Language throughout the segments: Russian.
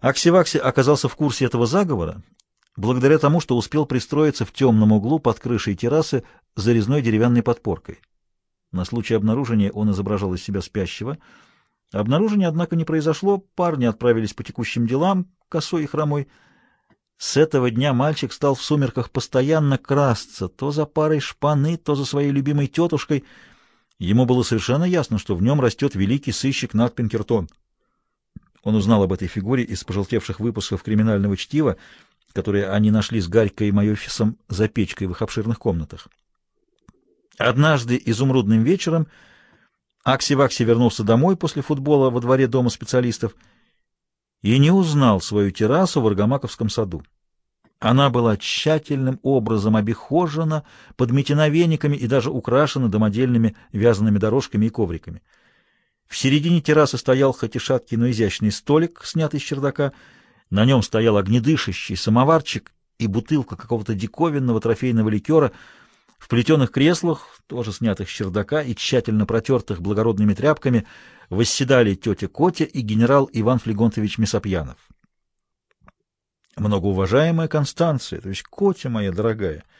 Аксивакси оказался в курсе этого заговора благодаря тому, что успел пристроиться в темном углу под крышей террасы за резной деревянной подпоркой. На случай обнаружения он изображал из себя спящего. Обнаружение, однако, не произошло, парни отправились по текущим делам, косой и хромой. С этого дня мальчик стал в сумерках постоянно красться, то за парой шпаны, то за своей любимой тетушкой. Ему было совершенно ясно, что в нем растет великий сыщик Нат Пинкертон. Он узнал об этой фигуре из пожелтевших выпусков криминального чтива, которые они нашли с Гарькой и Майофисом за печкой в их обширных комнатах. Однажды изумрудным вечером Акси-Вакси вернулся домой после футбола во дворе дома специалистов и не узнал свою террасу в Аргамаковском саду. Она была тщательным образом обихожена, подметена вениками и даже украшена домодельными вязаными дорожками и ковриками. В середине террасы стоял хоть и шаткий, но изящный столик, снятый с чердака. На нем стоял огнедышащий самоварчик и бутылка какого-то диковинного трофейного ликера. В плетеных креслах, тоже снятых с чердака и тщательно протертых благородными тряпками, восседали тетя Котя и генерал Иван Флегонтович Месопьянов. Многоуважаемая Констанция, то есть Котя моя дорогая, —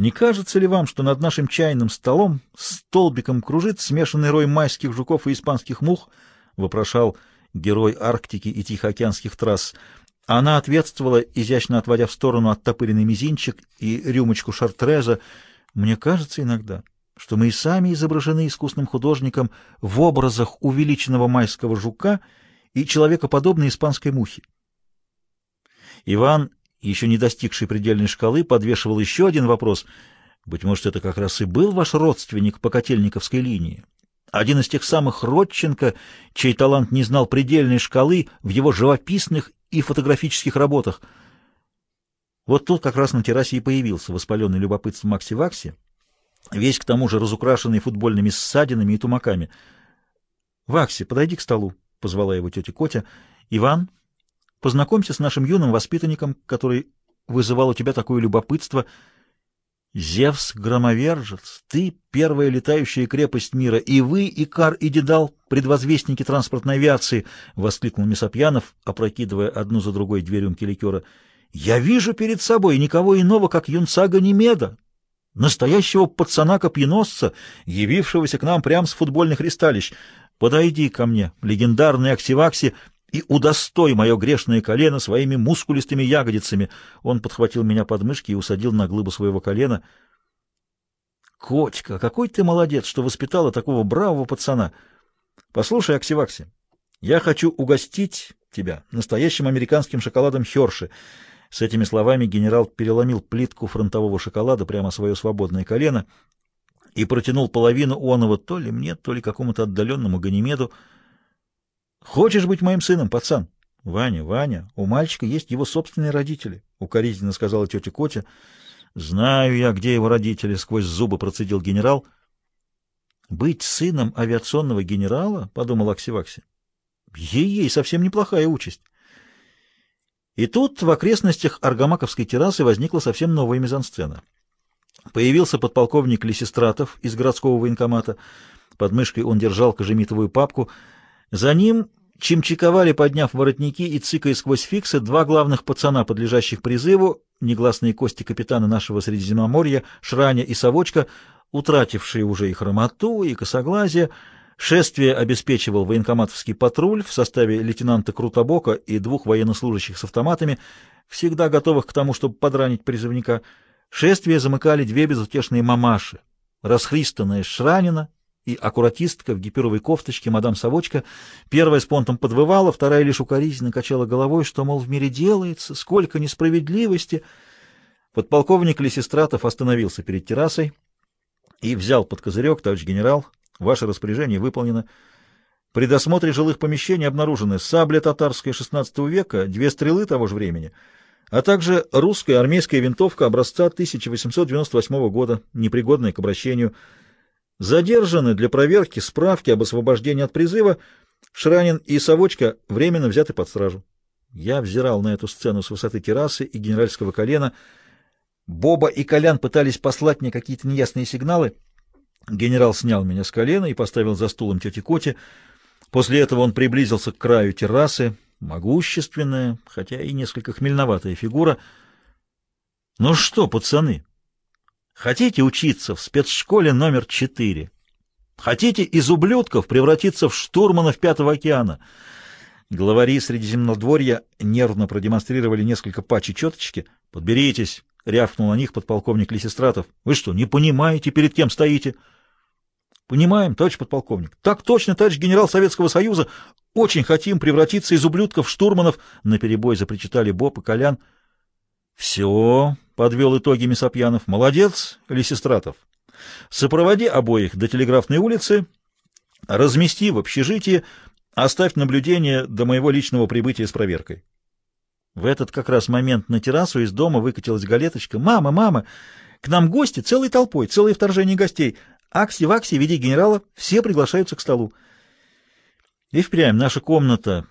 не кажется ли вам, что над нашим чайным столом столбиком кружит смешанный рой майских жуков и испанских мух? — вопрошал герой Арктики и Тихоокеанских трасс. Она ответствовала, изящно отводя в сторону оттопыренный мизинчик и рюмочку шартреза. «Мне кажется иногда, что мы и сами изображены искусным художником в образах увеличенного майского жука и человекоподобной испанской мухи». Иван еще не достигший предельной шкалы, подвешивал еще один вопрос. Быть может, это как раз и был ваш родственник по котельниковской линии? Один из тех самых Родченко, чей талант не знал предельной шкалы в его живописных и фотографических работах. Вот тут как раз на террасе и появился воспаленный любопытством Макси Вакси, весь к тому же разукрашенный футбольными ссадинами и тумаками. «Вакси, подойди к столу», — позвала его тетя Котя. «Иван, Познакомься с нашим юным воспитанником, который вызывал у тебя такое любопытство. Зевс-громовержец, ты — первая летающая крепость мира, и вы, Икар и Дедал, предвозвестники транспортной авиации, — воскликнул Месопьянов, опрокидывая одну за другой две рюмки ликера. — Я вижу перед собой никого иного, как юнца Ганимеда, настоящего пацана-копьеносца, явившегося к нам прямо с футбольных ристалищ. Подойди ко мне, легендарный Аксивакси, и удостой мое грешное колено своими мускулистыми ягодицами. Он подхватил меня под мышки и усадил на глыбу своего колена. Котька, какой ты молодец, что воспитала такого бравого пацана. Послушай, Аксивакси, я хочу угостить тебя настоящим американским шоколадом Херши. С этими словами генерал переломил плитку фронтового шоколада прямо свое свободное колено и протянул половину оного то ли мне, то ли какому-то отдаленному Ганимеду, Хочешь быть моим сыном, пацан? — Ваня, Ваня, у мальчика есть его собственные родители, — укоризненно сказала тетя Котя. — Знаю я, где его родители, — сквозь зубы процедил генерал. — Быть сыном авиационного генерала, — подумал Аксивакси, — ей-ей, совсем неплохая участь. И тут в окрестностях Аргамаковской террасы возникла совсем новая мизансцена. Появился подполковник Лисистратов из городского военкомата. Под мышкой он держал кожемитовую папку — за ним чимчиковали, подняв воротники и цикая сквозь фиксы, два главных пацана, подлежащих призыву, негласные кости капитана нашего Средиземноморья, Шраня и Совочка, утратившие уже и хромоту, и косоглазие. Шествие обеспечивал военкоматовский патруль в составе лейтенанта Крутобока и двух военнослужащих с автоматами, всегда готовых к тому, чтобы подранить призывника. Шествие замыкали две безутешные мамаши, расхристанная Шранина и аккуратистка в гипюровой кофточке, мадам Савочка. Первая с понтом подвывала, вторая лишь укоризненно качала головой, что, мол, в мире делается, сколько несправедливости. Подполковник Лисистратов остановился перед террасой и взял под козырек, товарищ генерал, ваше распоряжение выполнено. При досмотре жилых помещений обнаружены сабля татарская XVI века, две стрелы того же времени, а также русская армейская винтовка образца 1898 года, непригодная к обращению, Задержаны для проверки справки об освобождении от призыва. Шранин и Совочка временно взяты под стражу. Я взирал на эту сцену с высоты террасы и генеральского колена. Боба и Колян пытались послать мне какие-то неясные сигналы. Генерал снял меня с колена и поставил за стулом тети Коти. После этого он приблизился к краю террасы, могущественная, хотя и несколько хмельноватая фигура. Ну что, пацаны, хотите учиться в спецшколе номер четыре? Хотите из ублюдков превратиться в штурманов Пятого океана? Главари Средиземнодворья нервно продемонстрировали несколько пачей четочки. «Подберитесь!» — рявкнул на них подполковник Лисистратов. «Вы что, не понимаете, перед кем стоите?» «Понимаем, товарищ подполковник. Так точно, товарищ генерал Советского Союза. Очень хотим превратиться из ублюдков в штурманов!» Наперебой запричитали Боб и Колян. «Все!» — подвел итоги Месопьянов. «Молодец, Лисистратов!» Сопроводи обоих до телеграфной улицы, размести в общежитии, оставь наблюдение до моего личного прибытия с проверкой. В этот как раз момент на террасу из дома выкатилась галеточка. «Мама, мама! К нам гости целой толпой, целое вторжение гостей. Акси-вакси, веди генерала, все приглашаются к столу». И впрямь наша комната,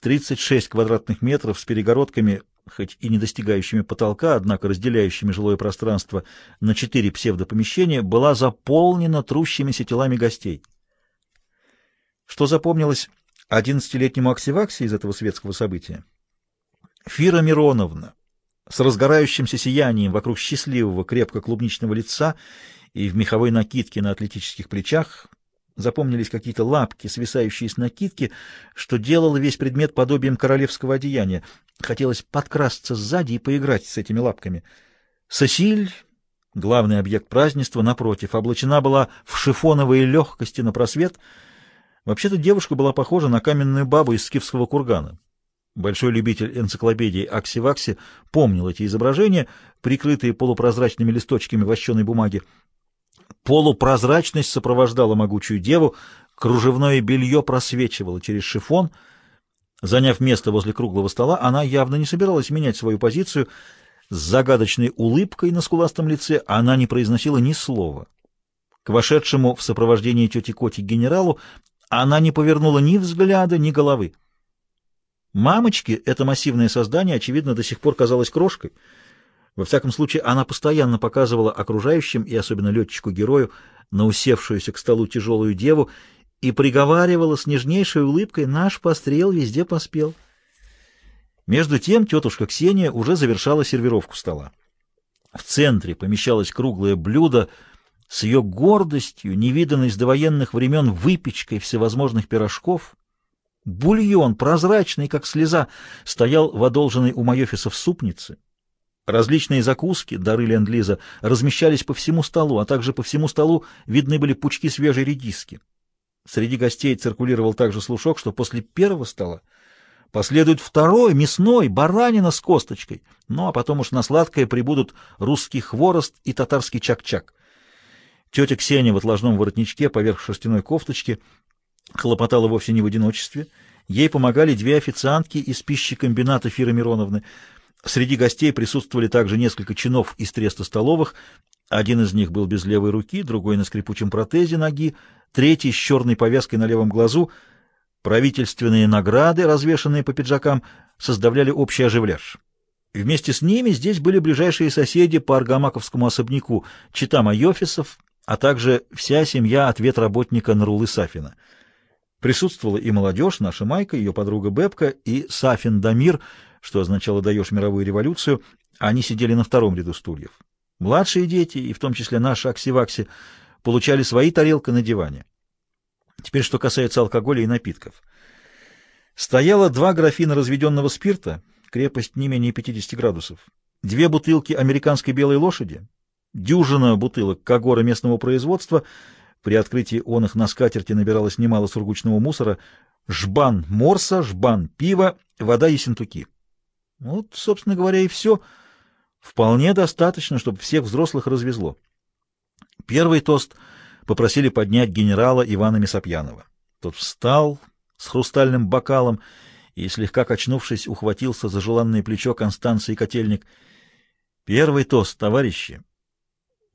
36 квадратных метров с перегородками, хоть и не достигающими потолка, однако разделяющими жилое пространство на четыре псевдопомещения, была заполнена трущимися телами гостей. Что запомнилось одиннадцатилетнему Аксиваксе из этого светского события? Фира Мироновна с разгорающимся сиянием вокруг счастливого крепко-клубничного лица и в меховой накидке на атлетических плечах запомнились какие-то лапки, свисающие с накидки, что делало весь предмет подобием королевского одеяния. Хотелось подкрасться сзади и поиграть с этими лапками. Сосиль, главный объект празднества, напротив, облачена была в шифоновые легкости на просвет. Вообще-то девушка была похожа на каменную бабу из скифского кургана. Большой любитель энциклопедии Акси-Вакси помнил эти изображения, прикрытые полупрозрачными листочками вощеной бумаги. Полупрозрачность сопровождала могучую деву, кружевное белье просвечивало через шифон. Заняв место возле круглого стола, она явно не собиралась менять свою позицию. С загадочной улыбкой на скуластом лице она не произносила ни слова. К вошедшему в сопровождении тети Коти генералу она не повернула ни взгляда, ни головы. Мамочке это массивное создание, очевидно, до сих пор казалось крошкой — во всяком случае, она постоянно показывала окружающим, и особенно летчику-герою, на усевшуюся к столу тяжелую деву, и приговаривала с нежнейшей улыбкой «Наш пострел везде поспел». Между тем тетушка Ксения уже завершала сервировку стола. В центре помещалось круглое блюдо с ее гордостью, невиданной с довоенных времен выпечкой всевозможных пирожков. Бульон, прозрачный, как слеза, стоял в одолженной у Майофиса в супнице. Различные закуски, дары ленд-лиза, размещались по всему столу, а также по всему столу видны были пучки свежей редиски. Среди гостей циркулировал также слушок, что после первого стола последует второй, мясной, баранина с косточкой, ну а потом уж на сладкое прибудут русский хворост и татарский чак-чак. Тетя Ксения в отложном воротничке поверх шерстяной кофточки хлопотала вовсе не в одиночестве. Ей помогали две официантки из пищекомбината Фиры Мироновны — Среди гостей присутствовали также несколько чинов из треста столовых. Один из них был без левой руки, другой на скрипучем протезе ноги, третий с черной повязкой на левом глазу. Правительственные награды, развешанные по пиджакам, составляли общий оживляж. Вместе с ними здесь были ближайшие соседи по Аргамаковскому особняку, чита Майофисов, а также вся семья ответ работника Нарулы Сафина. Присутствовала и молодежь, наша Майка, ее подруга Бебка и Сафин Дамир — что означало «даешь мировую революцию», они сидели на втором ряду стульев. Младшие дети, и в том числе наши Аксивакси, получали свои тарелки на диване. Теперь, что касается алкоголя и напитков. Стояло два графина разведенного спирта, крепость не менее 50 градусов, две бутылки американской белой лошади, дюжина бутылок Кагора местного производства, при открытии он их на скатерти набиралось немало сургучного мусора, жбан морса, жбан пива, вода ессентуки. Вот, собственно говоря, и все. Вполне достаточно, чтобы всех взрослых развезло. Первый тост попросили поднять генерала Ивана Месопьянова. Тот встал с хрустальным бокалом и, слегка качнувшись, ухватился за желанное плечо Констанции Котельник. Первый тост, товарищи.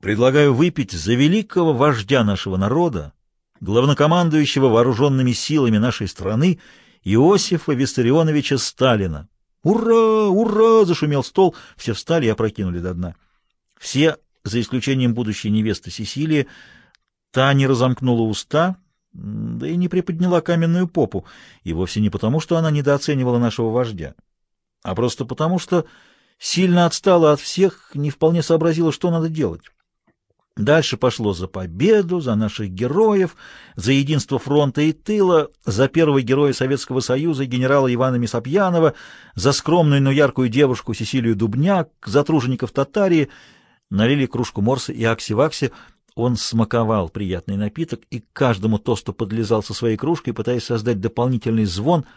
Предлагаю выпить за великого вождя нашего народа, главнокомандующего вооруженными силами нашей страны Иосифа Виссарионовича Сталина, «Ура! Ура!» — зашумел стол. Все встали и опрокинули до дна. Все, за исключением будущей невесты Сесилии, та не разомкнула уста, да и не приподняла каменную попу, и вовсе не потому, что она недооценивала нашего вождя, а просто потому, что сильно отстала от всех, не вполне сообразила, что надо делать. Дальше пошло за победу, за наших героев, за единство фронта и тыла, за первого героя Советского Союза генерала Ивана Месопьянова, за скромную, но яркую девушку Сесилию Дубняк, за тружеников Татарии. Налили кружку морса и акси-вакси. Он смаковал приятный напиток и каждому тосту подлезал со своей кружкой, пытаясь создать дополнительный звон —